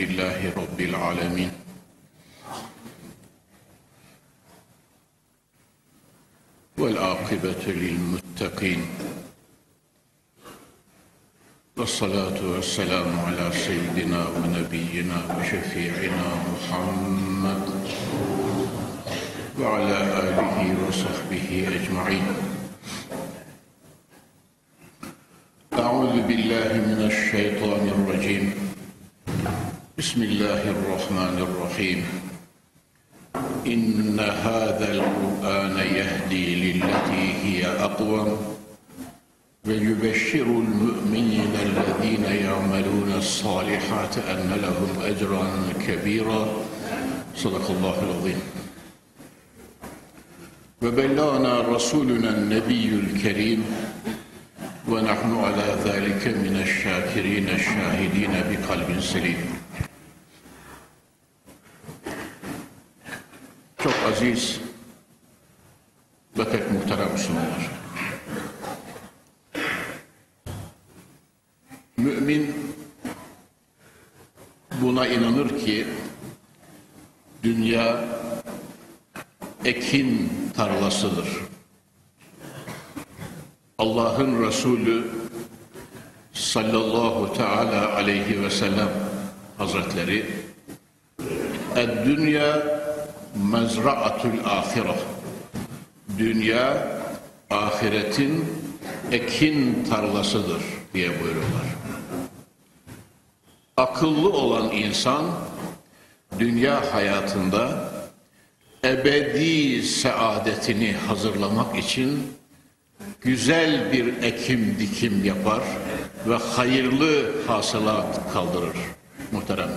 لله رب العالمين. والعاقبة للمتقين. والصلاة والسلام على سيدنا ونبينا وشفيعنا محمد وعلى آله وصحبه أجمعين. أعوذ بالله من الشيطان الرجيم. بسم الله الرحمن الرحيم. إن هذا القرآن يهدي للتي هي أقوم. ويبشر المؤمنين الذين يعملون الصالحات أن لهم أجرا كبيرا. صدق الله العظيم. وبلغنا رسولنا النبي الكريم. ونحن على ذلك من الشاكرين الشاهدين بقلب سليم. Aziz ve pek muhterem Müslümanlar. Mümin buna inanır ki dünya ekin tarlasıdır. Allah'ın Resulü sallallahu teala aleyhi ve sellem hazretleri Dünya mezra'atul ahire Dünya ahiretin ekin tarlasıdır diye buyuruyorlar. Akıllı olan insan dünya hayatında ebedi saadetini hazırlamak için güzel bir ekim dikim yapar ve hayırlı hasılat kaldırır muhterem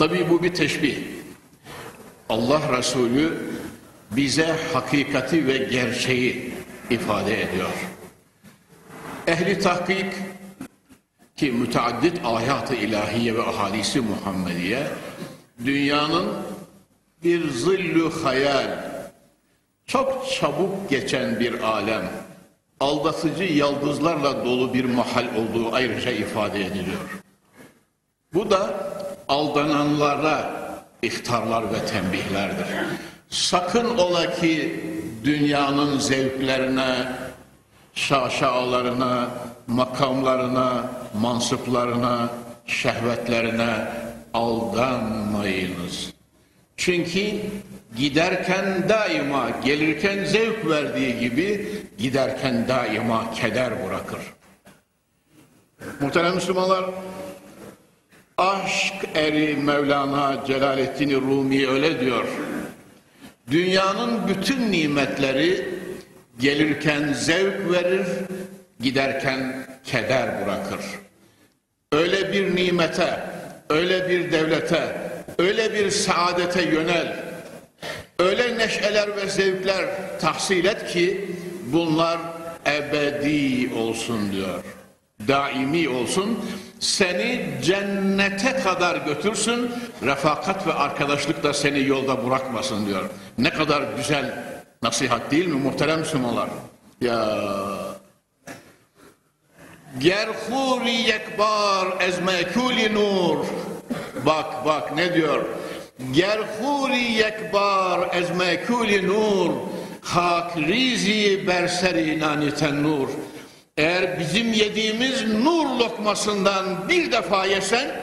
müminler. Tabi bu bir teşbih. Allah Resulü bize hakikati ve gerçeği ifade ediyor. Ehli tahkik ki müteaddit ayat-ı ilahiye ve ahadisi Muhammediye dünyanın bir zillü hayal çok çabuk geçen bir alem aldatıcı yıldızlarla dolu bir mahal olduğu ayrıca ifade ediliyor. Bu da aldananlara ihtarlar ve tembihlerdir. Sakın ola ki dünyanın zevklerine, şaşalarına, makamlarına, mansıplarına, şehvetlerine aldanmayınız. Çünkü giderken daima, gelirken zevk verdiği gibi giderken daima keder bırakır. Muhterem Müslümanlar, aşk eri Mevlana Celaleddin Rumi öyle diyor. Dünyanın bütün nimetleri gelirken zevk verir, giderken keder bırakır. Öyle bir nimete, öyle bir devlete, öyle bir saadete yönel, öyle neşeler ve zevkler tahsil et ki bunlar ebedi olsun diyor. Daimi olsun, seni cennete kadar götürsün, refakat ve arkadaşlık da seni yolda bırakmasın diyor. Ne kadar güzel nasihat değil mi muhterem Müslümanlar? Ya Gerhuri yekbar ezmekuli nur. Bak bak ne diyor? Gerhuri yekbar ezmekuli nur. Hak rizi berseri nur. Eğer bizim yediğimiz nur lokmasından bir defa yesen,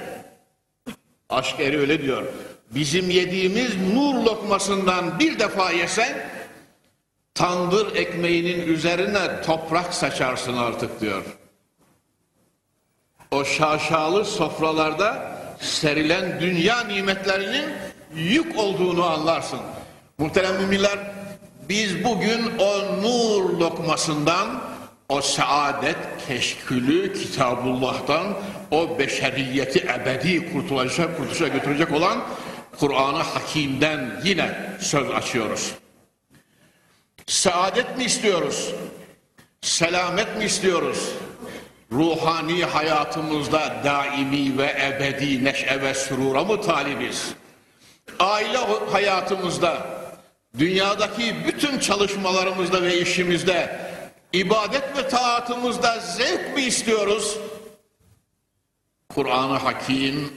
aşk eri öyle diyor. Bizim yediğimiz nur lokmasından bir defa yesen, tandır ekmeğinin üzerine toprak saçarsın artık diyor o şaşalı sofralarda serilen dünya nimetlerinin yük olduğunu anlarsın. Muhterem müminler, biz bugün o nur lokmasından, o saadet keşkülü Kitabullah'tan, o beşeriyeti ebedi kurtuluşa, kurtuluşa götürecek olan Kur'an-ı Hakim'den yine söz açıyoruz. Saadet mi istiyoruz? Selamet mi istiyoruz? ruhani hayatımızda daimi ve ebedi neşe ve sürura mı talibiz? Aile hayatımızda, dünyadaki bütün çalışmalarımızda ve işimizde, ibadet ve taatımızda zevk mi istiyoruz? Kur'an-ı Hakim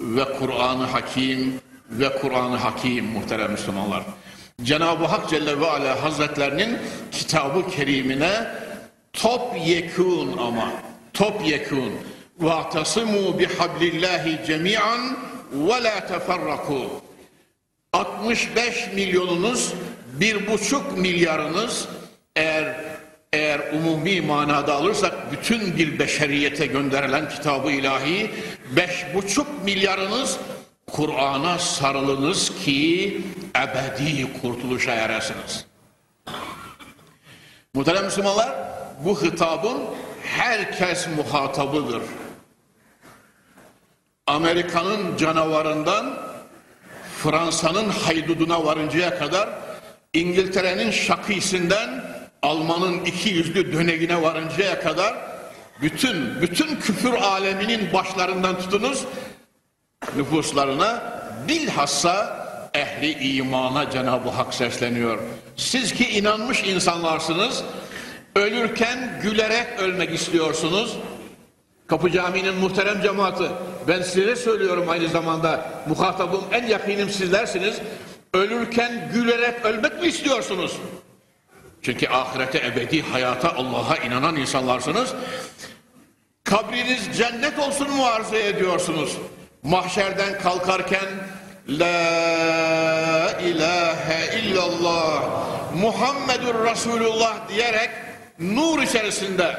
ve Kur'an-ı Hakim ve Kur'an-ı Hakim muhterem Müslümanlar. Cenab-ı Hak Celle ve Ala Hazretlerinin kitabı kerimine top yekun ama top yekun وَاَعْتَصِمُوا بِحَبْلِ اللّٰهِ جَمِيعًا وَلَا تَفَرَّقُوا 65 milyonunuz, bir buçuk milyarınız eğer eğer umumi manada alırsak bütün bir beşeriyete gönderilen kitabı ilahi beş buçuk milyarınız Kur'an'a sarılınız ki ebedi kurtuluşa eresiniz. Muhterem Müslümanlar bu hitabın herkes muhatabıdır. Amerika'nın canavarından Fransa'nın hayduduna varıncaya kadar İngiltere'nin şakisinden Alman'ın iki yüzlü döneğine varıncaya kadar bütün bütün küfür aleminin başlarından tutunuz nüfuslarına bilhassa ehli imana Cenab-ı Hak sesleniyor. Siz ki inanmış insanlarsınız, ölürken gülerek ölmek istiyorsunuz. Kapı Camii'nin muhterem cemaati, ben size söylüyorum aynı zamanda, muhatabım en yakinim sizlersiniz. Ölürken gülerek ölmek mi istiyorsunuz? Çünkü ahirete ebedi hayata Allah'a inanan insanlarsınız. Kabriniz cennet olsun mu arzu ediyorsunuz? Mahşerden kalkarken La ilahe illallah Muhammedur Resulullah diyerek nur içerisinde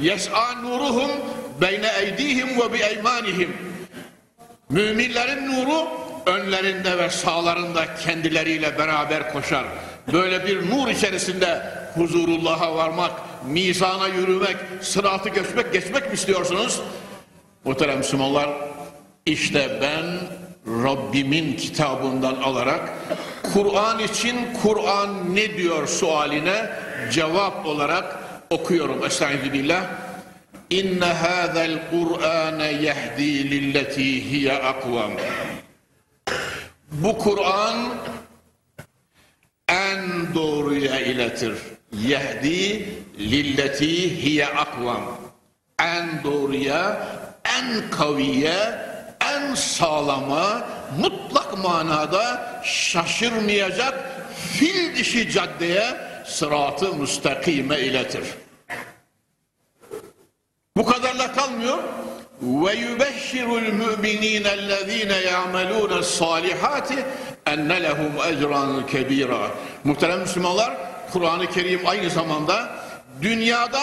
Yes'a nuruhum beyne eydihim ve bi eymanihim Müminlerin nuru önlerinde ve sağlarında kendileriyle beraber koşar. Böyle bir nur içerisinde huzurullah'a varmak, mizana yürümek, sıratı geçmek, geçmek mi istiyorsunuz? Muhterem Müslümanlar, işte ben Rabbimin kitabından alarak Kur'an için Kur'an ne diyor sualine cevap olarak okuyorum. Estaizu billah. İnne hâzel Kur'âne yehdi lilleti hiye akvam. Bu Kur'an en doğruya iletir. Yehdi lilleti hiye akvam. En doğruya, en kaviye, en sağlama, mutlak manada şaşırmayacak fil dişi caddeye sıratı müstakime iletir. Bu kadarla kalmıyor. Ve yubeşşirul müminine ellezine ya'melûne salihati enne lehum ecran kebira. Muhterem Müslümanlar, Kur'an-ı Kerim aynı zamanda dünyada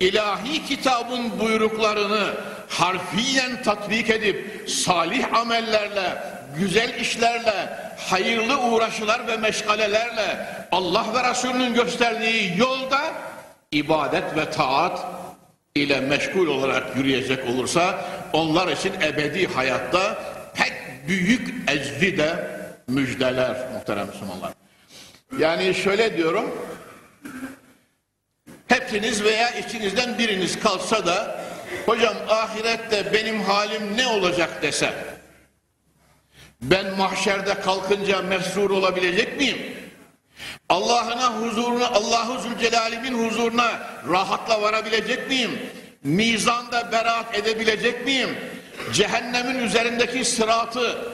ilahi kitabın buyruklarını harfiyen tatbik edip salih amellerle, güzel işlerle, hayırlı uğraşılar ve meşgalelerle Allah ve Resulünün gösterdiği yolda ibadet ve taat ile meşgul olarak yürüyecek olursa onlar için ebedi hayatta pek büyük ecri de müjdeler muhterem Müslümanlar. Yani şöyle diyorum hepiniz veya içinizden biriniz kalsa da hocam ahirette benim halim ne olacak dese ben mahşerde kalkınca mesrur olabilecek miyim? Allah'ına huzuruna, Allahu Zülcelal'in huzuruna rahatla varabilecek miyim? Mizanda beraat edebilecek miyim? Cehennemin üzerindeki sıratı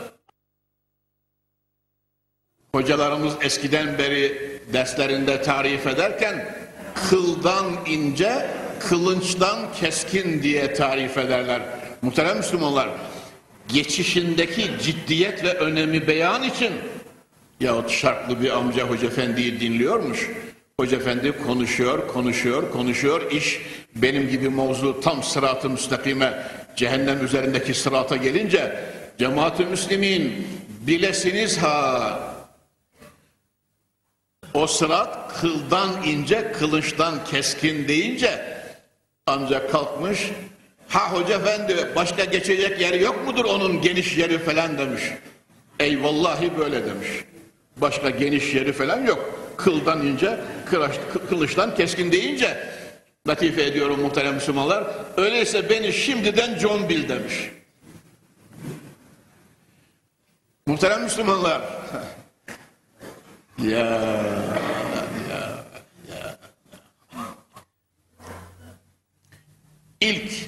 hocalarımız eskiden beri derslerinde tarif ederken kıldan ince, kılınçtan keskin diye tarif ederler. Muhterem Müslümanlar, geçişindeki ciddiyet ve önemi beyan için yahut şartlı bir amca Hoca Efendi'yi dinliyormuş. Hoca Efendi konuşuyor, konuşuyor, konuşuyor. İş benim gibi mevzu tam sıratı müstakime cehennem üzerindeki sırata gelince cemaat-ı müslimin bilesiniz ha o sırat kıldan ince, kılıçtan keskin deyince ancak kalkmış ha hoca efendi başka geçecek yeri yok mudur onun geniş yeri falan demiş. Eyvallahi böyle demiş. Başka geniş yeri falan yok. Kıldan ince, kılıçtan keskin deyince latife ediyorum muhterem Müslümanlar. Öyleyse beni şimdiden John Bill demiş. Muhterem Müslümanlar. ya, ya, ya. İlk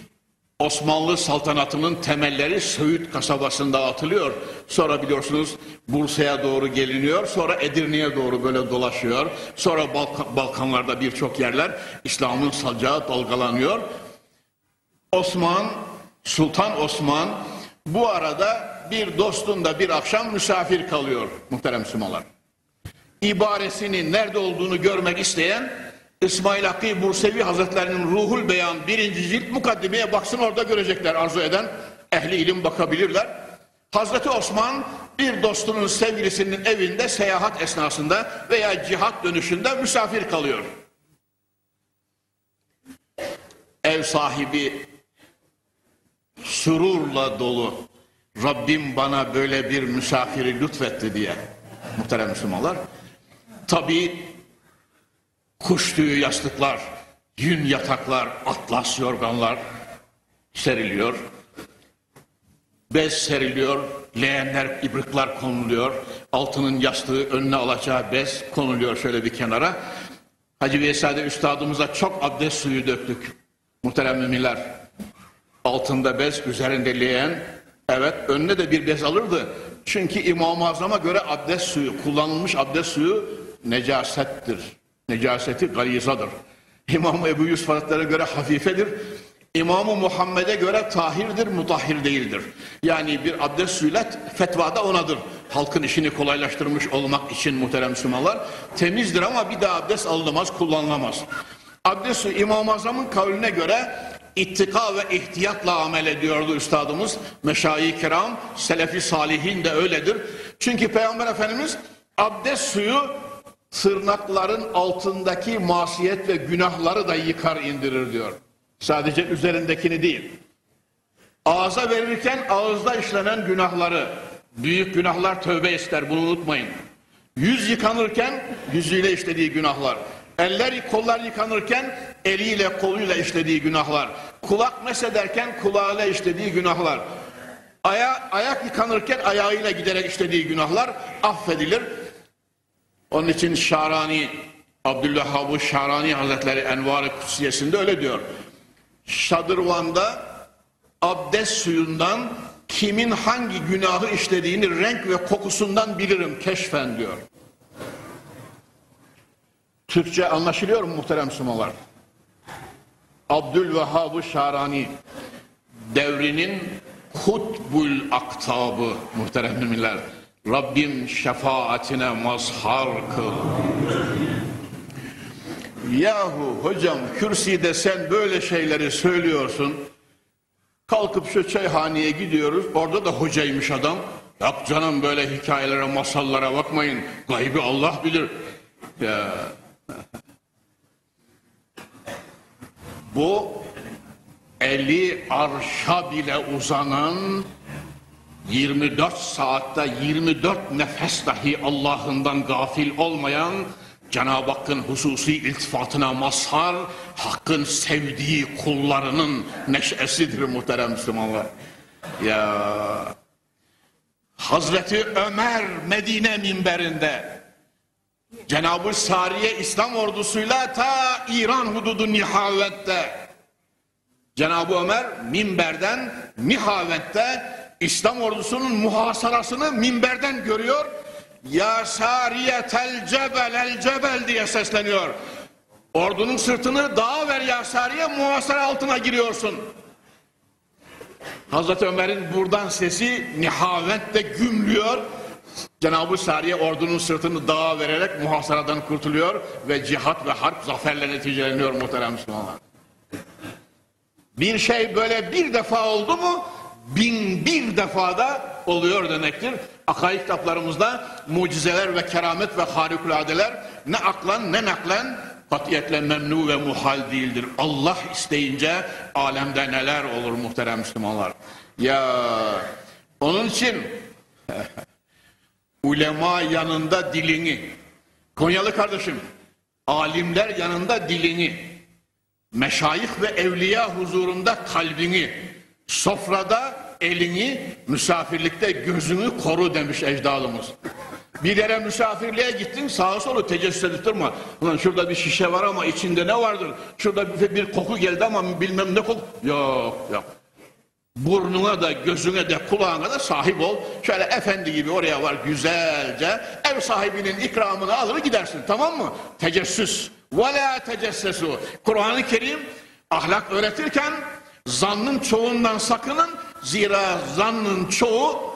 Osmanlı saltanatının temelleri Söğüt kasabasında atılıyor. Sonra biliyorsunuz Bursa'ya doğru geliniyor. Sonra Edirne'ye doğru böyle dolaşıyor. Sonra Balkan- Balkanlarda birçok yerler İslam'ın salcağı dalgalanıyor. Osman, Sultan Osman bu arada bir dostunda bir akşam misafir kalıyor muhterem Müslümanlar. İbaresinin nerede olduğunu görmek isteyen İsmail Hakkı Bursevi Hazretlerinin Ruhul Beyan birinci cilt mukaddimeye baksın orada görecekler arzu eden ehli ilim bakabilirler. Hazreti Osman bir dostunun sevgilisinin evinde seyahat esnasında veya cihat dönüşünde misafir kalıyor. Ev sahibi sururla dolu Rabbim bana böyle bir misafiri lütfetti diye muhterem Müslümanlar. Tabi kuş tüyü yastıklar, yün yataklar, atlas yorganlar seriliyor. Bez seriliyor, leğenler, ibrikler konuluyor. Altının yastığı önüne alacağı bez konuluyor şöyle bir kenara. Hacı Veysade Üstadımıza çok abdest suyu döktük. Muhterem müminler. Altında bez, üzerinde leğen. Evet, önüne de bir bez alırdı. Çünkü İmam-ı Azam'a göre abdest suyu, kullanılmış abdest suyu necasettir. Necaseti galizadır. İmam Ebu Yusuf Hazretleri'ne göre hafifedir. İmam-ı Muhammed'e göre tahirdir, mutahhir değildir. Yani bir abdest suyuyla fetvada onadır. Halkın işini kolaylaştırmış olmak için muhterem Müslümanlar. Temizdir ama bir daha abdest alınamaz, kullanılamaz. Abdest suyu İmam-ı Azam'ın kavline göre ittika ve ihtiyatla amel ediyordu üstadımız. Meşayi kiram, selefi salihin de öyledir. Çünkü Peygamber Efendimiz abdest suyu tırnakların altındaki masiyet ve günahları da yıkar indirir diyor. Sadece üzerindekini değil. Ağza verirken ağızda işlenen günahları, büyük günahlar tövbe ister bunu unutmayın. Yüz yıkanırken yüzüyle işlediği günahlar. Eller kollar yıkanırken eliyle koluyla işlediği günahlar. Kulak mesederken kulağıyla işlediği günahlar. Aya, ayak yıkanırken ayağıyla giderek işlediği günahlar affedilir. Onun için Şarani, Abdülvehhab-ı Şarani Hazretleri Envar-ı Kutsiyesinde öyle diyor. Şadırvan'da abdest suyundan kimin hangi günahı işlediğini renk ve kokusundan bilirim keşfen diyor. Türkçe anlaşılıyor mu muhterem Müslümanlar? Abdülvehhab-ı Şarani devrinin hutbul aktabı muhterem müminler. Rabbim şefaatine mazhar kıl. Yahu hocam kürsüde sen böyle şeyleri söylüyorsun. Kalkıp şu çayhaneye gidiyoruz. Orada da hocaymış adam. Yok canım böyle hikayelere, masallara bakmayın. Gaybi Allah bilir. Ya. Bu eli arşa bile uzanan 24 saatte 24 nefes dahi Allah'ından gafil olmayan Cenab-ı Hakk'ın hususi iltifatına mazhar, Hakk'ın sevdiği kullarının neşesidir muhterem Müslümanlar. Ya Hazreti Ömer Medine minberinde Cenab-ı Sariye İslam ordusuyla ta İran hududu nihavette Cenab-ı Ömer minberden nihavette İslam ordusunun muhasarasını minberden görüyor. Ya sariyetel cebel el cebel diye sesleniyor. Ordunun sırtını dağa ver ya sariye muhasara altına giriyorsun. Hazreti Ömer'in buradan sesi nihavette gümlüyor. Cenab-ı Sariye ordunun sırtını dağa vererek muhasaradan kurtuluyor ve cihat ve harp zaferle neticeleniyor muhterem Müslümanlar. Bir şey böyle bir defa oldu mu bin bir defada oluyor demektir. Akaid kitaplarımızda mucizeler ve keramet ve harikuladeler ne aklan ne naklen katiyetle memnu ve muhal değildir. Allah isteyince alemde neler olur muhterem Müslümanlar. Ya onun için ulema yanında dilini, Konyalı kardeşim, alimler yanında dilini, meşayih ve evliya huzurunda kalbini, sofrada elini, misafirlikte gözünü koru demiş ecdadımız. Bir yere misafirliğe gittin sağa solu tecessüs edip durma. Ulan şurada bir şişe var ama içinde ne vardır? Şurada bir, bir koku geldi ama bilmem ne koku. Yok yok. Burnuna da gözüne de kulağına da sahip ol. Şöyle efendi gibi oraya var güzelce. Ev sahibinin ikramını alır gidersin tamam mı? Tecessüs. Ve la tecessesu. Kur'an-ı Kerim ahlak öğretirken zannın çoğundan sakının. Zira zannın çoğu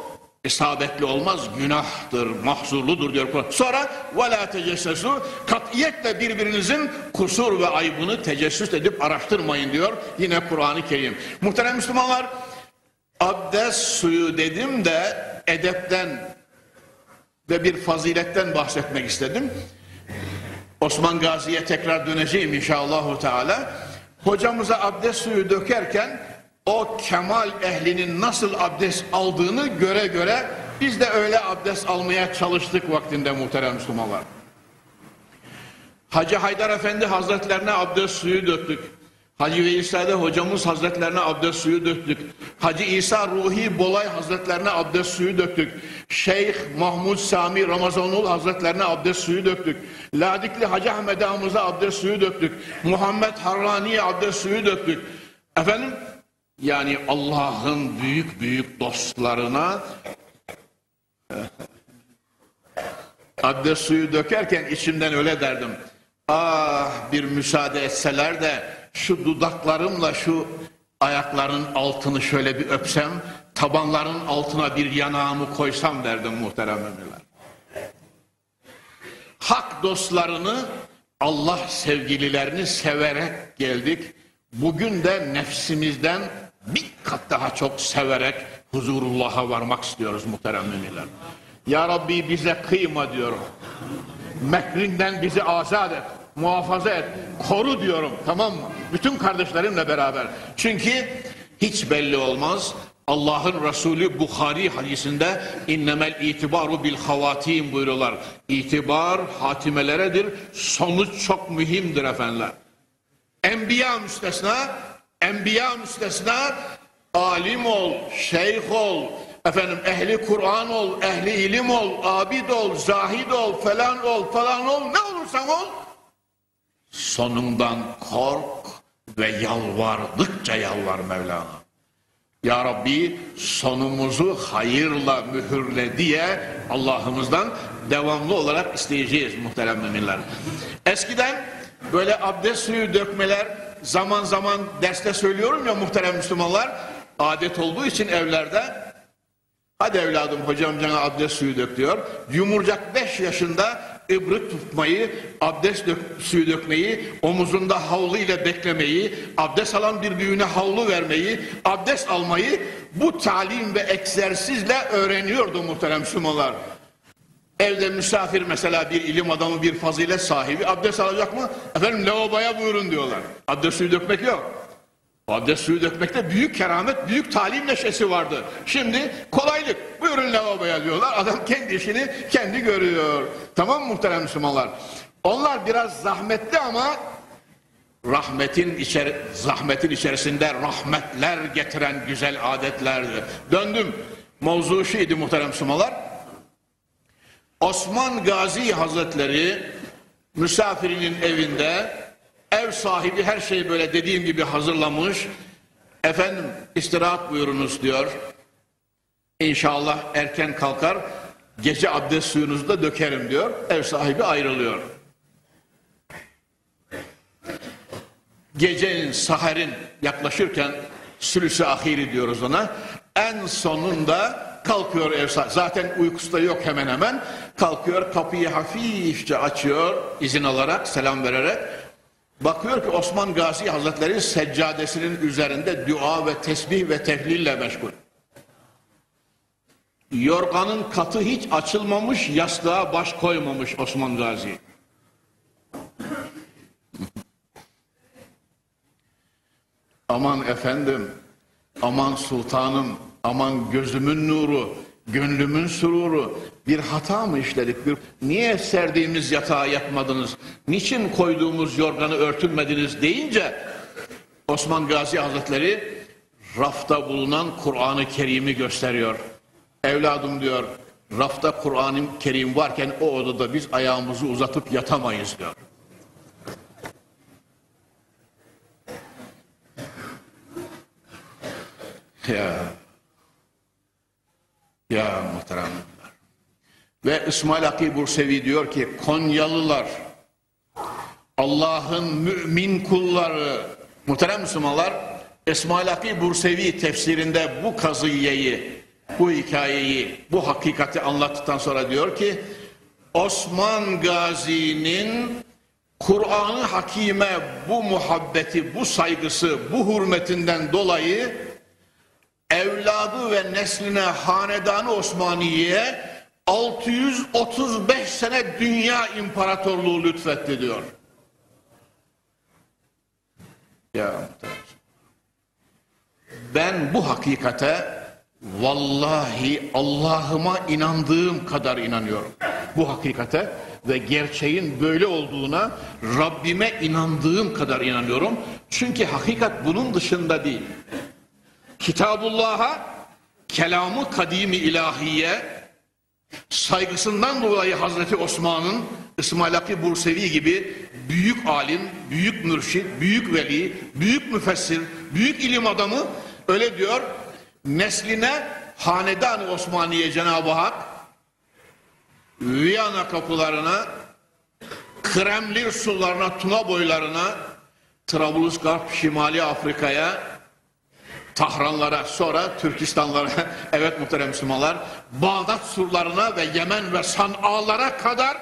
isabetli olmaz, günahtır, mahzurludur diyor Kur'an. Sonra la tecessesu katiyetle birbirinizin kusur ve aybını tecessüs edip araştırmayın diyor yine Kur'an-ı Kerim. Muhterem Müslümanlar abdest suyu dedim de edepten ve bir faziletten bahsetmek istedim. Osman Gazi'ye tekrar döneceğim inşallah Teala. Hocamıza abdest suyu dökerken o kemal ehlinin nasıl abdest aldığını göre göre biz de öyle abdest almaya çalıştık vaktinde muhterem Müslümanlar. Hacı Haydar Efendi Hazretlerine abdest suyu döktük. Hacı Veysade hocamız hazretlerine abdest suyu döktük. Hacı İsa Ruhi Bolay hazretlerine abdest suyu döktük. Şeyh Mahmud Sami Ramazanul hazretlerine abdest suyu döktük. Ladikli Hacı Ahmet Ağamıza abdest suyu döktük. Muhammed Harrani'ye abdest suyu döktük. Efendim yani Allah'ın büyük büyük dostlarına abdest suyu dökerken içimden öyle derdim. Ah bir müsaade etseler de şu dudaklarımla şu ayakların altını şöyle bir öpsem, tabanların altına bir yanağımı koysam derdim muhterem emirler. Hak dostlarını, Allah sevgililerini severek geldik. Bugün de nefsimizden bir kat daha çok severek huzurullah'a varmak istiyoruz muhterem emirler. Ya Rabbi bize kıyma diyorum. Mekrinden bizi azat et muhafaza et, koru diyorum tamam mı? Bütün kardeşlerimle beraber. Çünkü hiç belli olmaz. Allah'ın Resulü Bukhari hadisinde innemel itibaru bil havatim buyuruyorlar. İtibar hatimeleredir. Sonuç çok mühimdir efendiler. Enbiya müstesna, enbiya müstesna alim ol, şeyh ol, efendim ehli Kur'an ol, ehli ilim ol, abid ol, zahid ol, falan ol, falan ol, ne olursan ol sonundan kork ve yalvardıkça yalvar Mevlana. Ya Rabbi sonumuzu hayırla mühürle diye Allah'ımızdan devamlı olarak isteyeceğiz muhterem müminler. Eskiden böyle abdest suyu dökmeler zaman zaman derste söylüyorum ya muhterem Müslümanlar adet olduğu için evlerde hadi evladım hocam cana abdest suyu dök diyor. Yumurcak 5 yaşında ıbrık tutmayı, abdest dök, suyu dökmeyi, omuzunda havlu ile beklemeyi, abdest alan bir büyüğüne havlu vermeyi, abdest almayı bu talim ve egzersizle öğreniyordu muhterem Müslümanlar. Evde misafir mesela bir ilim adamı, bir fazilet sahibi abdest alacak mı? Efendim lavaboya buyurun diyorlar. Abdest suyu dökmek yok. Abdest suyu dökmekte büyük keramet, büyük talim neşesi vardı. Şimdi kolaylık. Buyurun lavaboya diyorlar. Adam kendi işini kendi görüyor. Tamam mı muhterem Müslümanlar? Onlar biraz zahmetli ama rahmetin içeri, zahmetin içerisinde rahmetler getiren güzel adetlerdi. Döndüm. Mevzu şuydu muhterem Müslümanlar. Osman Gazi Hazretleri misafirinin evinde Ev sahibi her şeyi böyle dediğim gibi hazırlamış. Efendim istirahat buyurunuz diyor. İnşallah erken kalkar. Gece abdest suyunuzu da dökerim diyor. Ev sahibi ayrılıyor. Gecenin, saharin yaklaşırken sülüsü ahiri diyoruz ona. En sonunda kalkıyor ev sahibi. Zaten uykusu da yok hemen hemen. Kalkıyor kapıyı hafifçe açıyor izin alarak selam vererek. Bakıyor ki Osman Gazi Hazretleri seccadesinin üzerinde dua ve tesbih ve tehlille meşgul. Yorganın katı hiç açılmamış, yastığa baş koymamış Osman Gazi. aman efendim, aman sultanım, aman gözümün nuru, gönlümün sururu, bir hata mı işledik? Bir, niye serdiğimiz yatağa yatmadınız? Niçin koyduğumuz yorganı örtünmediniz deyince Osman Gazi Hazretleri rafta bulunan Kur'an-ı Kerim'i gösteriyor. Evladım diyor, rafta Kur'an-ı Kerim varken o odada biz ayağımızı uzatıp yatamayız diyor. Ya. Ya muhteremler. Ve İsmail Akı Bursevi diyor ki Konyalılar Allah'ın mümin kulları. Muhterem Müslümanlar İsmail Akı Bursevi tefsirinde bu kazıyeyi bu hikayeyi bu hakikati anlattıktan sonra diyor ki Osman Gazi'nin Kur'an-ı Hakime bu muhabbeti, bu saygısı, bu hürmetinden dolayı evladı ve nesline hanedanı Osmaniye'ye 635 sene dünya imparatorluğu lütfetti diyor. Ya ben bu hakikate vallahi Allah'ıma inandığım kadar inanıyorum. Bu hakikate ve gerçeğin böyle olduğuna Rabbime inandığım kadar inanıyorum. Çünkü hakikat bunun dışında değil. Kitabullah'a, kelamı kadimi ilahiye, saygısından dolayı Hazreti Osman'ın İsmail Hakkı Bursevi gibi büyük alim, büyük mürşit, büyük veli, büyük müfessir, büyük ilim adamı öyle diyor. Nesline hanedan Osmaniye Cenab-ı Hak Viyana kapılarına, Kremlir sularına, Tuna boylarına, Trablusgarp, Şimali Afrika'ya, Tahranlara, sonra Türkistanlara, evet muhterem Müslümanlar, Bağdat surlarına ve Yemen ve San'alara kadar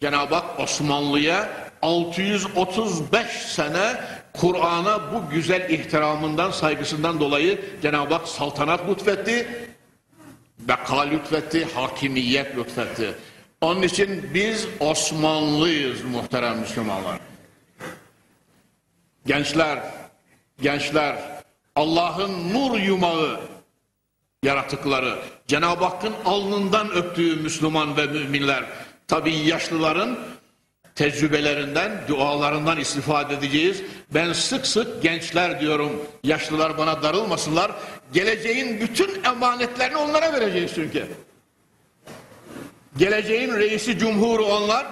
Cenab-ı Hak Osmanlı'ya 635 sene Kur'an'a bu güzel ihtiramından, saygısından dolayı Cenab-ı Hak saltanat lütfetti, beka lütfetti, hakimiyet lütfetti. Onun için biz Osmanlıyız muhterem Müslümanlar. Gençler, gençler, Allah'ın nur yumağı yaratıkları, Cenab-ı Hakk'ın alnından öptüğü Müslüman ve müminler, tabi yaşlıların tecrübelerinden, dualarından istifade edeceğiz. Ben sık sık gençler diyorum, yaşlılar bana darılmasınlar. Geleceğin bütün emanetlerini onlara vereceğiz çünkü. Geleceğin reisi cumhuru onlar,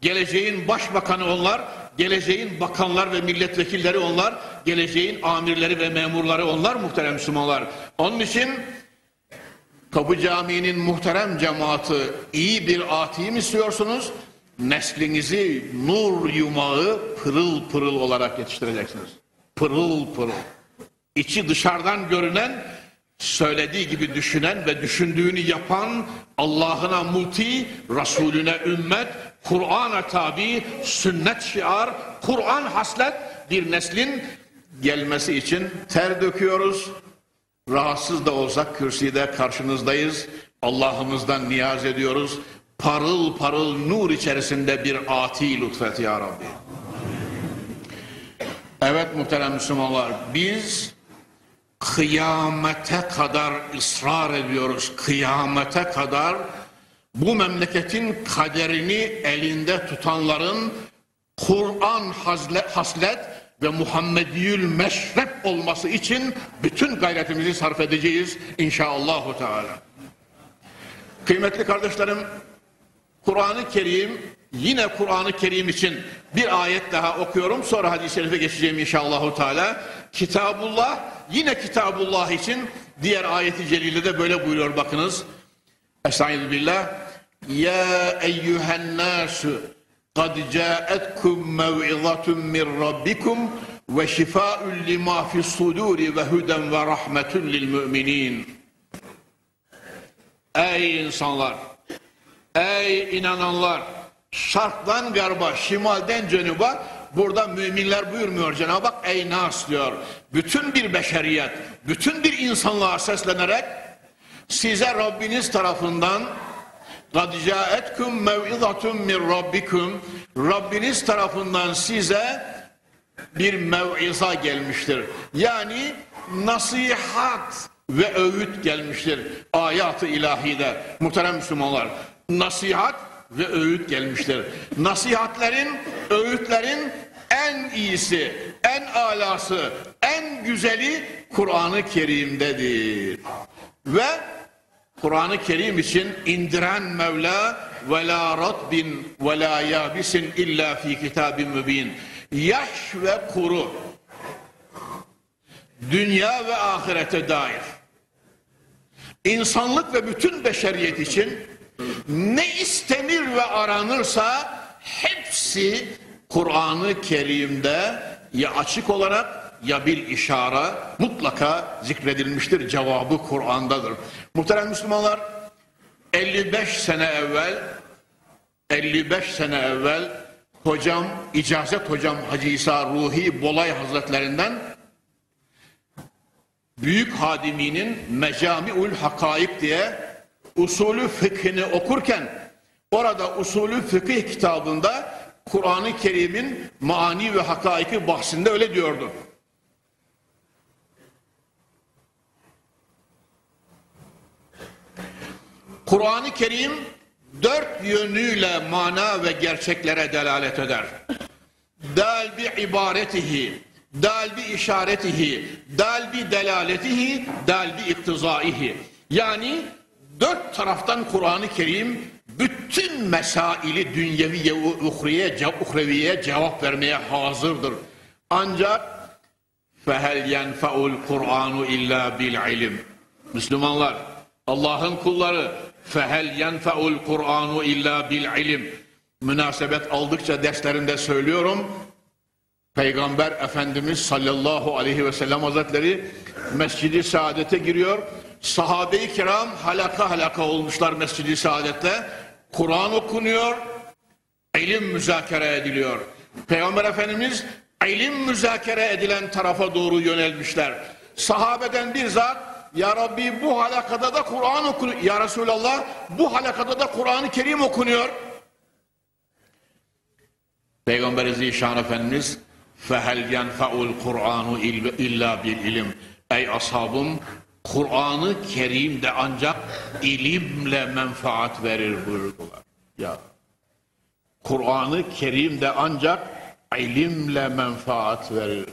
geleceğin başbakanı onlar, geleceğin bakanlar ve milletvekilleri onlar, geleceğin amirleri ve memurları onlar muhterem Müslümanlar. Onun için Kapı Camii'nin muhterem cemaati iyi bir atiyim istiyorsunuz. Neslinizi nur yumağı pırıl pırıl olarak yetiştireceksiniz. Pırıl pırıl. İçi dışarıdan görünen, söylediği gibi düşünen ve düşündüğünü yapan Allah'ına muti, Resulüne ümmet, Kur'an'a tabi, sünnet şiar, Kur'an haslet bir neslin gelmesi için ter döküyoruz. Rahatsız da olsak kürsüde karşınızdayız. Allah'ımızdan niyaz ediyoruz. Parıl parıl nur içerisinde bir ati lütfet ya Rabbi. Evet muhterem Müslümanlar biz kıyamete kadar ısrar ediyoruz. Kıyamete kadar bu memleketin kaderini elinde tutanların Kur'an haslet ve Muhammediyül meşrep olması için bütün gayretimizi sarf edeceğiz inşallahü teala. Kıymetli kardeşlerim, Kur'an-ı Kerim yine Kur'an-ı Kerim için bir ayet daha okuyorum sonra hadis-i şerife geçeceğim inşallahü teala. Kitabullah yine Kitabullah için diğer ayeti celile de böyle buyuruyor bakınız. Estaizu billah. Ya eyyühen nasu قد جاءتكم موعظة من ربكم وشفاء لما في الصدور وهدى ورحمة للمؤمنين Ey insanlar, ey inananlar, şarktan garba, şimalden cenuba, burada müminler buyurmuyor Cenab-ı Hak, ey nas diyor. Bütün bir beşeriyet, bütün bir insanlığa seslenerek size Rabbiniz tarafından قَدْ جَاءَتْكُمْ مَوْعِظَةٌ مِنْ رَبِّكُمْ Rabbiniz tarafından size bir mev'iza gelmiştir. Yani nasihat ve öğüt gelmiştir. Ayat-ı ilahide. Muhterem Müslümanlar. Nasihat ve öğüt gelmiştir. Nasihatlerin, öğütlerin en iyisi, en alası, en güzeli Kur'an-ı Kerim'dedir. Ve Kur'an-ı Kerim için indiren Mevla ve la radbin ve la yabisin illa fi kitabin mübin. Yaş ve kuru. dünya ve ahirete dair insanlık ve bütün beşeriyet için ne istenir ve aranırsa hepsi Kur'an-ı Kerim'de ya açık olarak ya bir işare mutlaka zikredilmiştir. Cevabı Kur'an'dadır. Muhterem Müslümanlar 55 sene evvel 55 sene evvel hocam icazet hocam Hacı İsa Ruhi Bolay Hazretlerinden Büyük Hadimi'nin Mecami'ül Hakaik diye usulü fıkhını okurken orada usulü fıkıh kitabında Kur'an-ı Kerim'in mani ve hakaiki bahsinde öyle diyordu. Kur'an-ı Kerim dört yönüyle mana ve gerçeklere delalet eder. Dal bi ibaretihi, dal bi işaretihi, dal bi delaletihi, dal bi iktizaihi. Yani dört taraftan Kur'an-ı Kerim bütün mesaili dünyeviye ve uhriye, uhreviye cevap vermeye hazırdır. Ancak fehel yenfeul Kur'anu illa bil ilim. Müslümanlar, Allah'ın kulları fehel yenfeul Kur'anu illa bil ilim. Münasebet aldıkça derslerinde söylüyorum. Peygamber Efendimiz sallallahu aleyhi ve sellem hazretleri Mescidi Saadet'e giriyor. Sahabe-i kiram halaka halaka olmuşlar Mescidi Saadet'te. Kur'an okunuyor, ilim müzakere ediliyor. Peygamber Efendimiz ilim müzakere edilen tarafa doğru yönelmişler. Sahabeden bir zat ya Rabbi bu halakada da Kur'an okunuyor. Ya Resulallah bu halakada da Kur'an-ı Kerim okunuyor. Peygamber Zişan Efendimiz fehel yenfeul Kur'anu illa bil ilim. Ey ashabım Kur'an-ı Kerim de ancak ilimle menfaat verir buyurdular. Ya Kur'an-ı Kerim de ancak ilimle menfaat verir.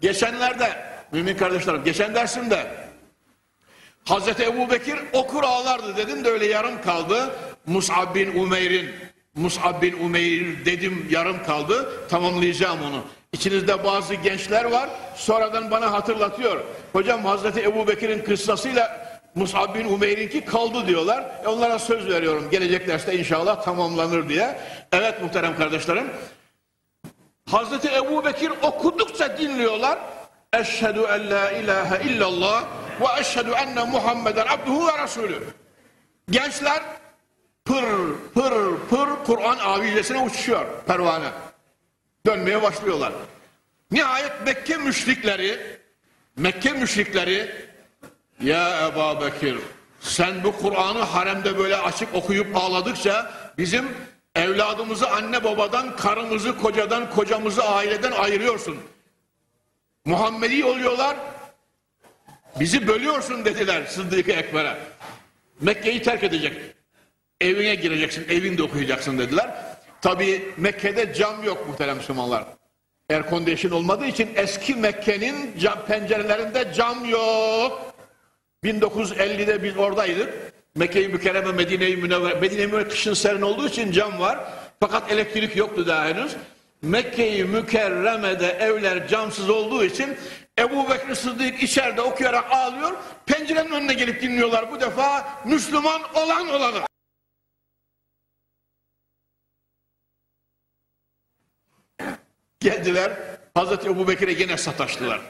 Geçenlerde mümin kardeşlerim geçen dersimde Hazreti Ebu Bekir okur ağlardı dedim de öyle yarım kaldı. Mus'ab bin Umeyr'in Mus'ab bin Umeyr dedim yarım kaldı. Tamamlayacağım onu. İçinizde bazı gençler var. Sonradan bana hatırlatıyor. Hocam Hazreti Ebu Bekir'in kıssasıyla Mus'ab bin Umeyr'inki kaldı diyorlar. E onlara söz veriyorum. Gelecek derste inşallah tamamlanır diye. Evet muhterem kardeşlerim. Hazreti Ebu Bekir okudukça dinliyorlar. Eşhedü en la ilahe illallah ve eşhedü enne Muhammeden abduhu ve resulü. Gençler pır pır pır Kur'an avizesine uçuşuyor pervane. Dönmeye başlıyorlar. Nihayet Mekke müşrikleri Mekke müşrikleri ya Ebu Bekir sen bu Kur'an'ı haremde böyle açıp okuyup ağladıkça bizim evladımızı anne babadan, karımızı kocadan, kocamızı aileden ayırıyorsun. Muhammedi oluyorlar. Bizi bölüyorsun dediler Sıddık-ı Ekber'e. Mekke'yi terk edecek. Evine gireceksin, evinde okuyacaksın dediler. Tabi Mekke'de cam yok muhterem Müslümanlar. Air condition olmadığı için eski Mekke'nin cam, pencerelerinde cam yok. 1950'de biz oradaydık. Mekke-i Mükerreme, Medine-i Münevver, Medine-i Münevver kışın serin olduğu için cam var. Fakat elektrik yoktu daha henüz. Mekke-i Mükerreme'de evler camsız olduğu için Ebu Bekir Sıddık içeride okuyarak ağlıyor. Pencerenin önüne gelip dinliyorlar bu defa Müslüman olan olanı. Geldiler Hazreti Ebu Bekir'e yine sataştılar.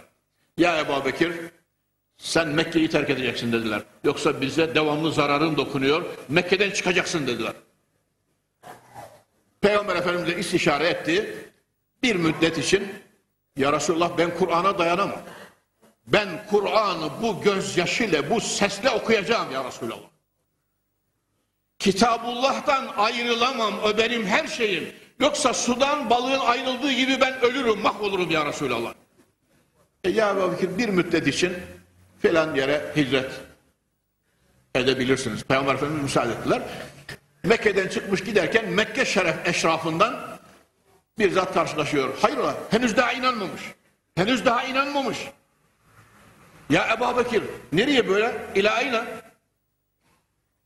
Ya Ebu Bekir sen Mekke'yi terk edeceksin dediler. Yoksa bize devamlı zararın dokunuyor. Mekke'den çıkacaksın dediler. Peygamber Efendimiz de istişare etti. Bir müddet için Ya Resulullah ben Kur'an'a dayanamam. Ben Kur'an'ı bu gözyaşıyla, bu sesle okuyacağım ya Resulallah. Kitabullah'tan ayrılamam, o benim her şeyim. Yoksa sudan balığın ayrıldığı gibi ben ölürüm, mahvolurum ya Resulallah. E ya Bekir bir müddet için filan yere hicret edebilirsiniz. Peygamber Efendimiz müsaade ettiler. Mekke'den çıkmış giderken Mekke şeref eşrafından bir zat karşılaşıyor. Hayrola henüz daha inanmamış. Henüz daha inanmamış. Ya Ebu Bekir nereye böyle? İlahine.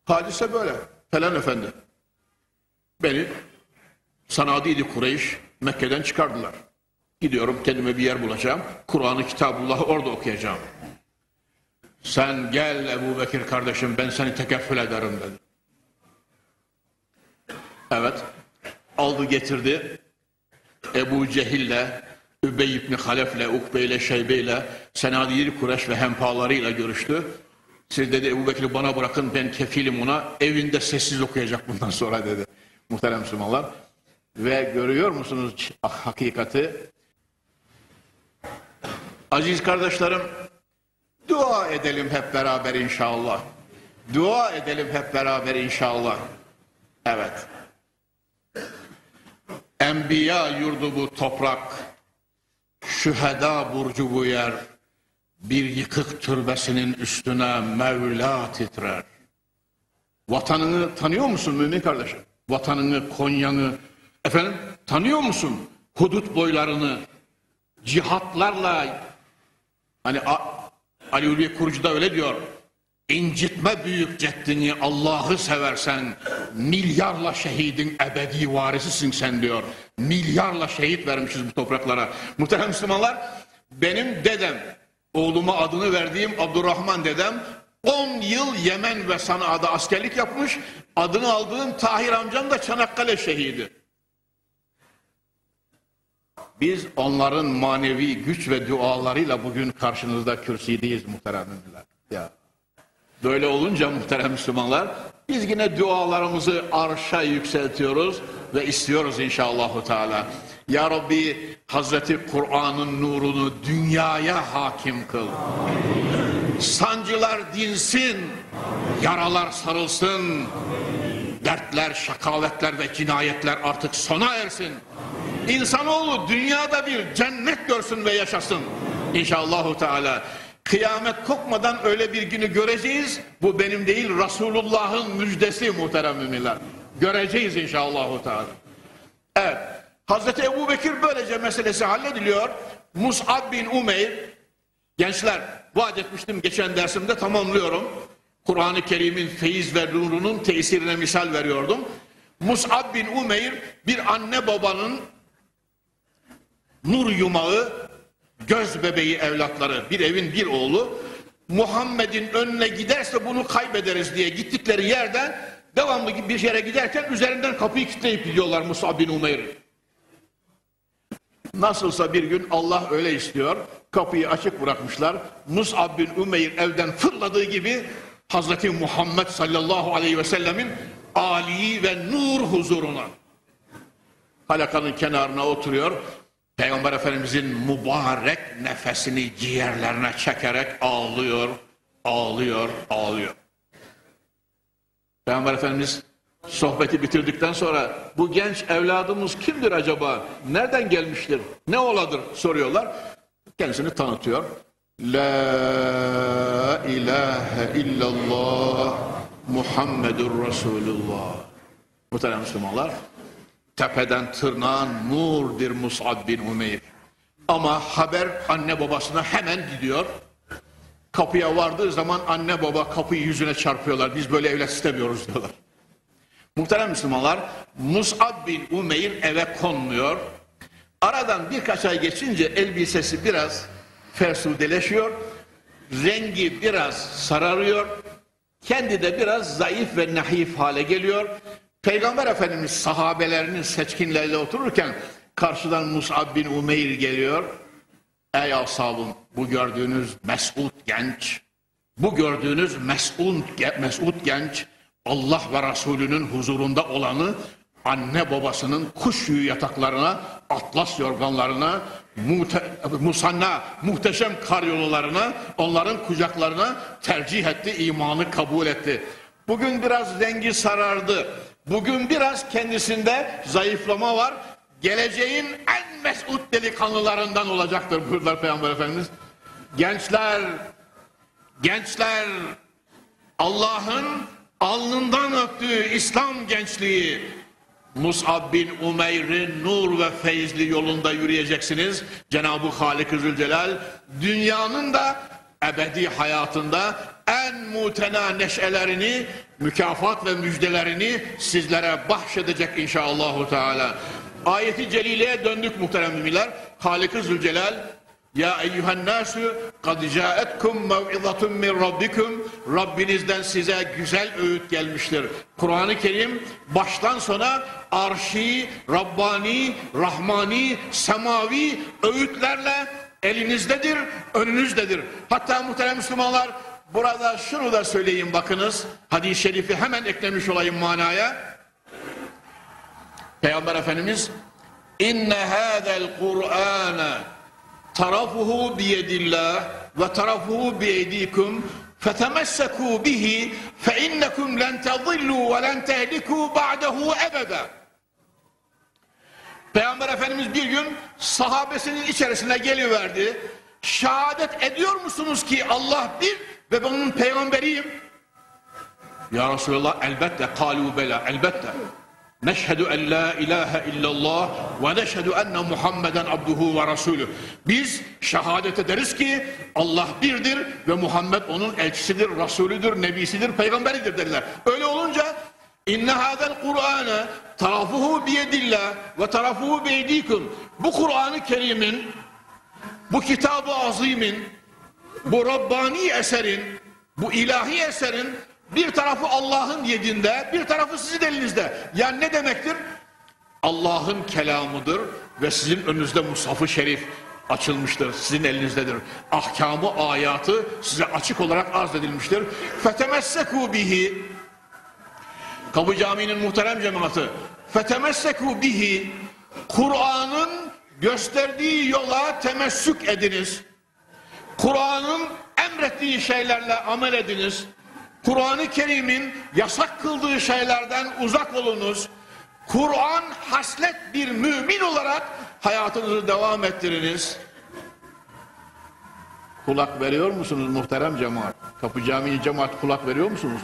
Hadise böyle. Falan efendi. Beni Sanadiydi Kureyş Mekke'den çıkardılar. Gidiyorum kendime bir yer bulacağım. Kur'an'ı Kitabullah'ı orada okuyacağım. Sen gel Ebu Bekir kardeşim ben seni tekeffül ederim dedi. Evet. Aldı getirdi. Ebu Cehil'le, Übey ibn Halef'le, Ukbe Şeybe'yle, Senadir Kureş ve hempalarıyla görüştü. Siz dedi Ebu Bekir'i bana bırakın ben kefilim ona. Evinde sessiz okuyacak bundan sonra dedi. Muhterem Müslümanlar. Ve görüyor musunuz hakikati? Aziz kardeşlerim, dua edelim hep beraber inşallah. Dua edelim hep beraber inşallah. Evet. Enbiya yurdu bu toprak, şüheda burcu bu yer, bir yıkık türbesinin üstüne Mevla titrer. Vatanını tanıyor musun mümin kardeşim? Vatanını, Konya'nı, efendim tanıyor musun? Hudut boylarını, cihatlarla, hani Ali Ulvi Kurucu da öyle diyor, incitme büyük ceddini Allah'ı seversen milyarla şehidin ebedi varisisin sen diyor. Milyarla şehit vermişiz bu topraklara. Muhterem Müslümanlar benim dedem oğluma adını verdiğim Abdurrahman dedem 10 yıl Yemen ve Sana'da askerlik yapmış. Adını aldığım Tahir amcam da Çanakkale şehidi. Biz onların manevi güç ve dualarıyla bugün karşınızda kürsüdeyiz muhterem Ya. Böyle olunca muhterem Müslümanlar biz yine dualarımızı arşa yükseltiyoruz ve istiyoruz inşallahu teala. Ya Rabbi Hazreti Kur'an'ın nurunu dünyaya hakim kıl. Sancılar dinsin, yaralar sarılsın, dertler, şakavetler ve cinayetler artık sona ersin. İnsanoğlu dünyada bir cennet görsün ve yaşasın. İnşallahu Teala. Kıyamet kopmadan öyle bir günü göreceğiz. Bu benim değil Resulullah'ın müjdesi muhterem müminler. Göreceğiz inşallah. Teala. Evet. Hazreti Ebu Bekir böylece meselesi hallediliyor. Mus'ab bin Umeyr gençler vaat etmiştim geçen dersimde tamamlıyorum. Kur'an-ı Kerim'in feyiz ve nurunun tesirine misal veriyordum. Mus'ab bin Umeyr bir anne babanın nur yumağı göz bebeği evlatları bir evin bir oğlu Muhammed'in önüne giderse bunu kaybederiz diye gittikleri yerden devamlı bir yere giderken üzerinden kapıyı kilitleyip gidiyorlar Musab bin Umeyr'in. Nasılsa bir gün Allah öyle istiyor. Kapıyı açık bırakmışlar. Mus'ab bin Umeyr evden fırladığı gibi Hazreti Muhammed sallallahu aleyhi ve sellemin Ali ve nur huzuruna. Halakanın kenarına oturuyor. Peygamber Efendimizin mübarek nefesini ciğerlerine çekerek ağlıyor, ağlıyor, ağlıyor. Peygamber Efendimiz sohbeti bitirdikten sonra bu genç evladımız kimdir acaba? Nereden gelmiştir? Ne oladır? soruyorlar. Kendisini tanıtıyor. La ilahe illallah Muhammedur Resulullah. Muhterem Müslümanlar tepeden tırnağın nurdir Mus'ab bin Umeyr. Ama haber anne babasına hemen gidiyor. Kapıya vardığı zaman anne baba kapıyı yüzüne çarpıyorlar. Biz böyle evlat istemiyoruz diyorlar. Muhterem Müslümanlar Mus'ab bin Umeyr eve konmuyor. Aradan birkaç ay geçince elbisesi biraz fersudeleşiyor. Rengi biraz sararıyor. Kendi de biraz zayıf ve nahif hale geliyor. Peygamber Efendimiz sahabelerinin seçkinleriyle otururken karşıdan Mus'ab bin Umeyr geliyor. Ey ashabım bu gördüğünüz mesut genç, bu gördüğünüz mesut, mesut genç Allah ve Resulünün huzurunda olanı anne babasının kuş yüğü yataklarına, atlas yorganlarına, mute, musanna, muhteşem karyolularına, onların kucaklarına tercih etti, imanı kabul etti. Bugün biraz rengi sarardı. Bugün biraz kendisinde zayıflama var. Geleceğin en mesut delikanlılarından olacaktır buyurdular Peygamber Efendimiz. Gençler, gençler Allah'ın alnından öptüğü İslam gençliği Mus'ab bin Umeyr'in nur ve feyizli yolunda yürüyeceksiniz. Cenab-ı Halik-i Zülcelal dünyanın da ebedi hayatında en mutena neşelerini, mükafat ve müjdelerini sizlere bahşedecek inşallahü teala. Ayeti celileye döndük muhterem müminler. Halik-i Zülcelal ya eyyühen nasu kad caetkum mev'izatun min rabbikum Rabbinizden size güzel öğüt gelmiştir. Kur'an-ı Kerim baştan sona arşi, Rabbani, Rahmani, semavi öğütlerle elinizdedir, önünüzdedir. Hatta muhterem Müslümanlar burada şunu da söyleyeyim bakınız. Hadis-i şerifi hemen eklemiş olayım manaya. Peygamber Efendimiz inne hâzel Kur'âne tarafuhu biyedillah ve tarafuhu biyedikum fetemessekû bihi fe innekum len tezillû ve len tehlikû ba'dehu ebeda. Peygamber Efendimiz bir gün sahabesinin içerisine geliverdi. Şehadet ediyor musunuz ki Allah bir ve ben onun peygamberiyim? Ya Resulallah elbette kalu bela elbette. Neşhedü en la ilahe illallah ve neşhedü enne Muhammeden abduhu ve rasulü. Biz şehadet ederiz ki Allah birdir ve Muhammed onun elçisidir, rasulüdür, nebisidir, peygamberidir dediler. Öyle olunca inne hadel Kur'ane tarafuhu biyedillah ve tarafuhu beydikum. Bu Kur'an-ı Kerim'in bu kitab-ı azimin bu Rabbani eserin bu ilahi eserin bir tarafı Allah'ın yedinde, bir tarafı sizin elinizde. Yani ne demektir? Allah'ın kelamıdır ve sizin önünüzde Mushaf-ı Şerif açılmıştır. Sizin elinizdedir. Ahkamı, ayatı size açık olarak arz edilmiştir. Fetemesseku bihi Kapı Camii'nin muhterem cemaati fetemesseku bihi Kur'an'ın gösterdiği yola temessük ediniz. Kur'an'ın emrettiği şeylerle amel ediniz. Kur'an-ı Kerim'in yasak kıldığı şeylerden uzak olunuz. Kur'an haslet bir mümin olarak hayatınızı devam ettiriniz. Kulak veriyor musunuz muhterem cemaat? Kapı Camii cemaat kulak veriyor musunuz?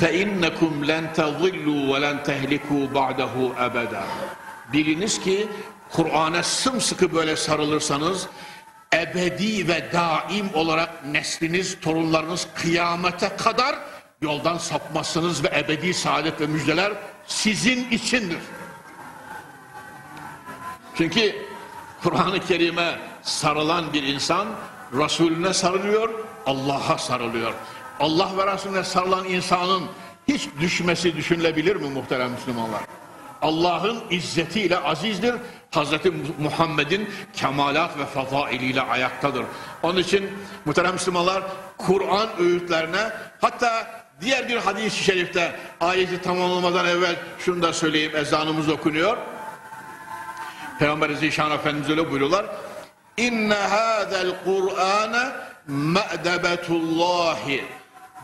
فَاِنَّكُمْ لَنْ تَظِلُّوا وَلَنْ تَهْلِكُوا بَعْدَهُ أَبَدًا Biliniz ki Kur'an'a sımsıkı böyle sarılırsanız ebedi ve daim olarak nesliniz, torunlarınız kıyamete kadar yoldan sapmazsınız ve ebedi saadet ve müjdeler sizin içindir. Çünkü Kur'an-ı Kerim'e sarılan bir insan Resulüne sarılıyor, Allah'a sarılıyor. Allah ve Resulüne sarılan insanın hiç düşmesi düşünülebilir mi muhterem Müslümanlar? Allah'ın izzetiyle azizdir. Hazreti Muhammed'in kemalat ve fazailiyle ayaktadır. Onun için muhterem Müslümanlar Kur'an öğütlerine hatta diğer bir hadis-i şerifte ayeti tamamlamadan evvel şunu da söyleyeyim ezanımız okunuyor. Peygamber Zişan Efendimiz öyle buyuruyorlar. İnne hâzel Kur'âne me'debetullâhi.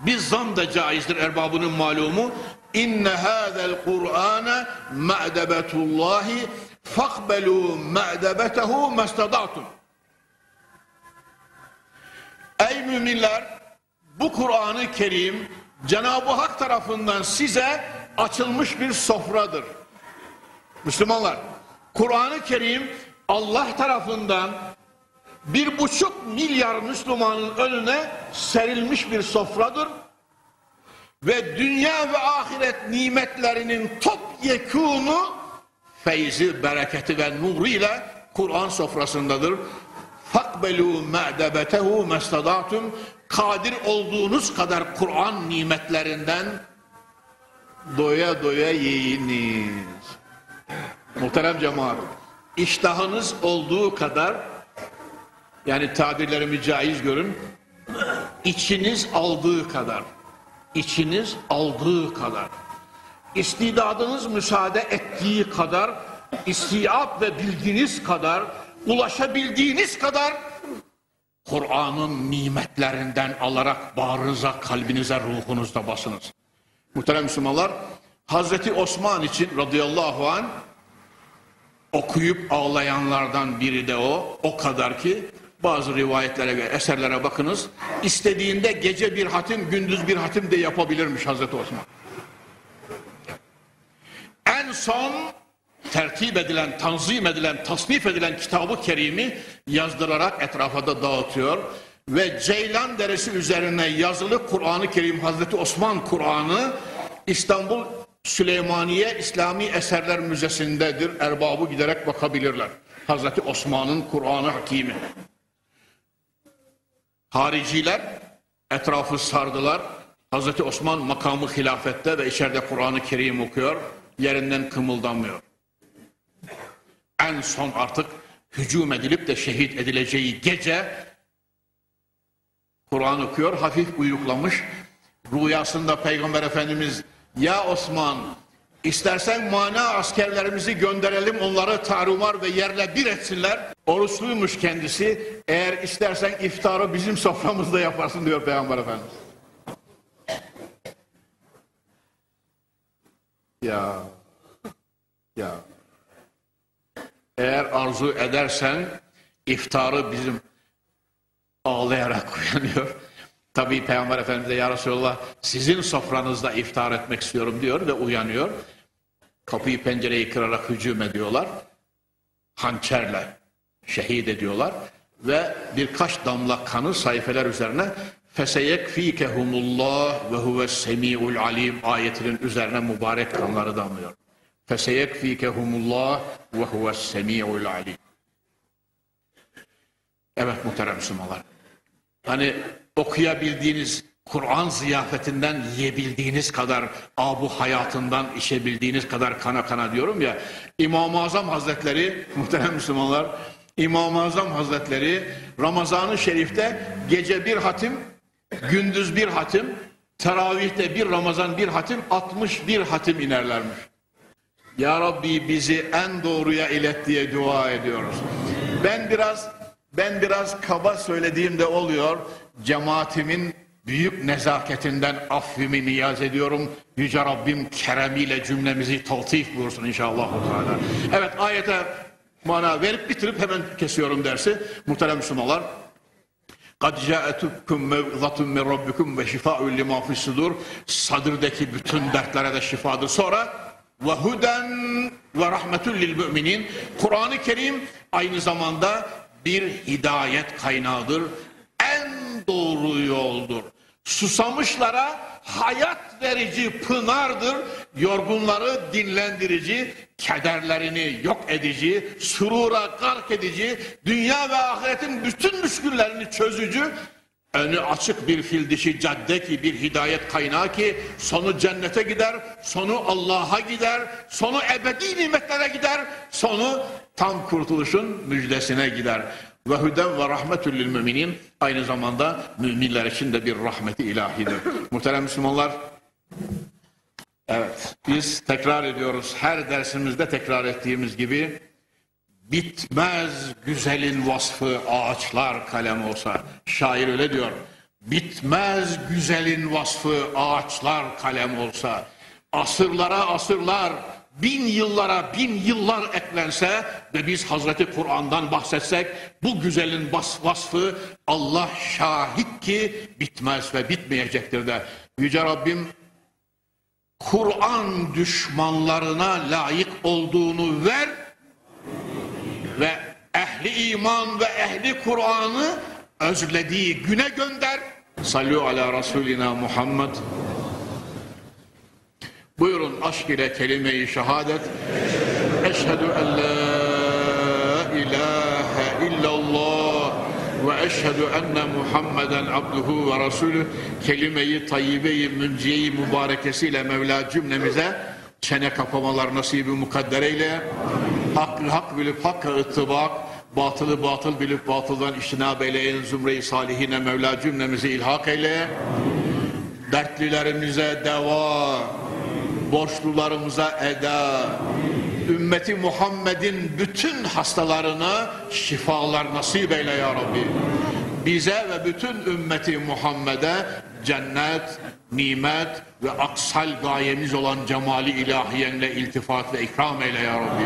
Bir zam da caizdir erbabının malumu. İnne hâzel Kur'âne me'debetullâhi fakbelû me'debetehu mestadâtum. Ey müminler bu Kur'an-ı Kerim Cenab-ı Hak tarafından size açılmış bir sofradır. Müslümanlar Kur'an-ı Kerim Allah tarafından bir buçuk milyar Müslümanın önüne serilmiş bir sofradır. Ve dünya ve ahiret nimetlerinin topyekunu feyzi, bereketi ve nuru ile Kur'an sofrasındadır. Fakbelu me'debetehu mestadatum kadir olduğunuz kadar Kur'an nimetlerinden doya doya yiyiniz. Muhterem cemaat, iştahınız olduğu kadar yani tabirlerimi caiz görün içiniz aldığı kadar içiniz aldığı kadar istidadınız müsaade ettiği kadar istiyap ve bilginiz kadar ulaşabildiğiniz kadar Kur'an'ın nimetlerinden alarak bağrınıza, kalbinize, ruhunuzda basınız. Muhterem Müslümanlar, Hazreti Osman için radıyallahu an okuyup ağlayanlardan biri de o. O kadar ki bazı rivayetlere ve eserlere bakınız. İstediğinde gece bir hatim, gündüz bir hatim de yapabilirmiş Hazreti Osman. En son tertip edilen, tanzim edilen, tasnif edilen kitabı kerimi yazdırarak etrafa da dağıtıyor. Ve Ceylan Deresi üzerine yazılı Kur'an-ı Kerim Hazreti Osman Kur'an'ı İstanbul Süleymaniye İslami Eserler Müzesi'ndedir. Erbabı giderek bakabilirler. Hazreti Osman'ın Kur'an-ı Hakimi. Hariciler etrafı sardılar. Hazreti Osman makamı hilafette ve içeride Kur'an-ı Kerim okuyor. Yerinden kımıldamıyor. En son artık hücum edilip de şehit edileceği gece Kur'an okuyor, hafif uyuklamış. Rüyasında Peygamber Efendimiz ya Osman istersen mana askerlerimizi gönderelim onları tarumar ve yerle bir etsinler. Oruçluymuş kendisi. Eğer istersen iftarı bizim soframızda yaparsın diyor Peygamber Efendimiz. Ya ya eğer arzu edersen iftarı bizim ağlayarak uyanıyor. Tabii Peygamber Efendimiz de ya Resulallah sizin sofranızda iftar etmek istiyorum diyor ve uyanıyor. Kapıyı pencereyi kırarak hücum ediyorlar. Hançerle şehit ediyorlar. Ve birkaç damla kanı sayfeler üzerine feseyekfikehumullah ve huves semiul alim ayetinin üzerine mübarek kanları damlıyor. Feseyekfikehumullah ve huves semiul alim. Evet muhterem Müslümanlar. Hani okuyabildiğiniz Kur'an ziyafetinden yiyebildiğiniz kadar abu hayatından içebildiğiniz kadar kana kana diyorum ya İmam-ı Azam Hazretleri muhterem Müslümanlar İmam-ı Azam Hazretleri Ramazan-ı Şerif'te gece bir hatim gündüz bir hatim teravihte bir Ramazan bir hatim 61 hatim inerlermiş. Ya Rabbi bizi en doğruya ilet diye dua ediyoruz. Ben biraz ben biraz kaba söylediğimde oluyor. Cemaatimin büyük nezaketinden affimi niyaz ediyorum. Yüce Rabbim keremiyle cümlemizi taltif buyursun inşallah. Evet ayete mana verip bitirip hemen kesiyorum dersi. Muhterem Müslümanlar. قَدْ جَاءَتُكُمْ مَوْضَةٌ مِنْ رَبِّكُمْ وَشِفَاءٌ لِمَا فِي الصُّدُورِ Sadırdaki bütün dertlere de şifadır. Sonra ve huden ve rahmetun lil müminin. Kur'an-ı Kerim aynı zamanda bir hidayet kaynağıdır. En doğru yoldur. Susamışlara hayat verici pınardır. Yorgunları dinlendirici, kederlerini yok edici, surura gark edici, dünya ve ahiretin bütün müşküllerini çözücü, önü açık bir fil dişi cadde ki bir hidayet kaynağı ki sonu cennete gider, sonu Allah'a gider, sonu ebedi nimetlere gider, sonu tam kurtuluşun müjdesine gider. Ve hüden ve rahmetül lil müminin aynı zamanda müminler için de bir rahmeti ilahidir. Muhterem Müslümanlar evet biz tekrar ediyoruz her dersimizde tekrar ettiğimiz gibi bitmez güzelin vasfı ağaçlar kalem olsa. Şair öyle diyor. Bitmez güzelin vasfı ağaçlar kalem olsa. Asırlara asırlar bin yıllara bin yıllar eklense ve biz Hazreti Kur'an'dan bahsetsek bu güzelin vasfı Allah şahit ki bitmez ve bitmeyecektir de. Yüce Rabbim Kur'an düşmanlarına layık olduğunu ver ve ehli iman ve ehli Kur'an'ı özlediği güne gönder. Sallu ala Resulina Muhammed Buyurun aşk ile kelime-i şehadet. Eşhedü en la ilahe illallah ve eşhedü enne Muhammeden abduhu ve resulü kelime-i tayyibe-i münciye-i mübarekesiyle Mevla cümlemize çene kapamalar nasibi mukaddereyle hakkı hak bilip hakka ıttibak batılı batıl bilip batıldan iştinab eyleyen zümre-i salihine Mevla cümlemizi ilhak eyle dertlilerimize deva borçlularımıza eda, ümmeti Muhammed'in bütün hastalarına şifalar nasip eyle ya Rabbi. Bize ve bütün ümmeti Muhammed'e cennet, nimet ve aksal gayemiz olan cemali ilahiyenle iltifat ve ikram eyle ya Rabbi.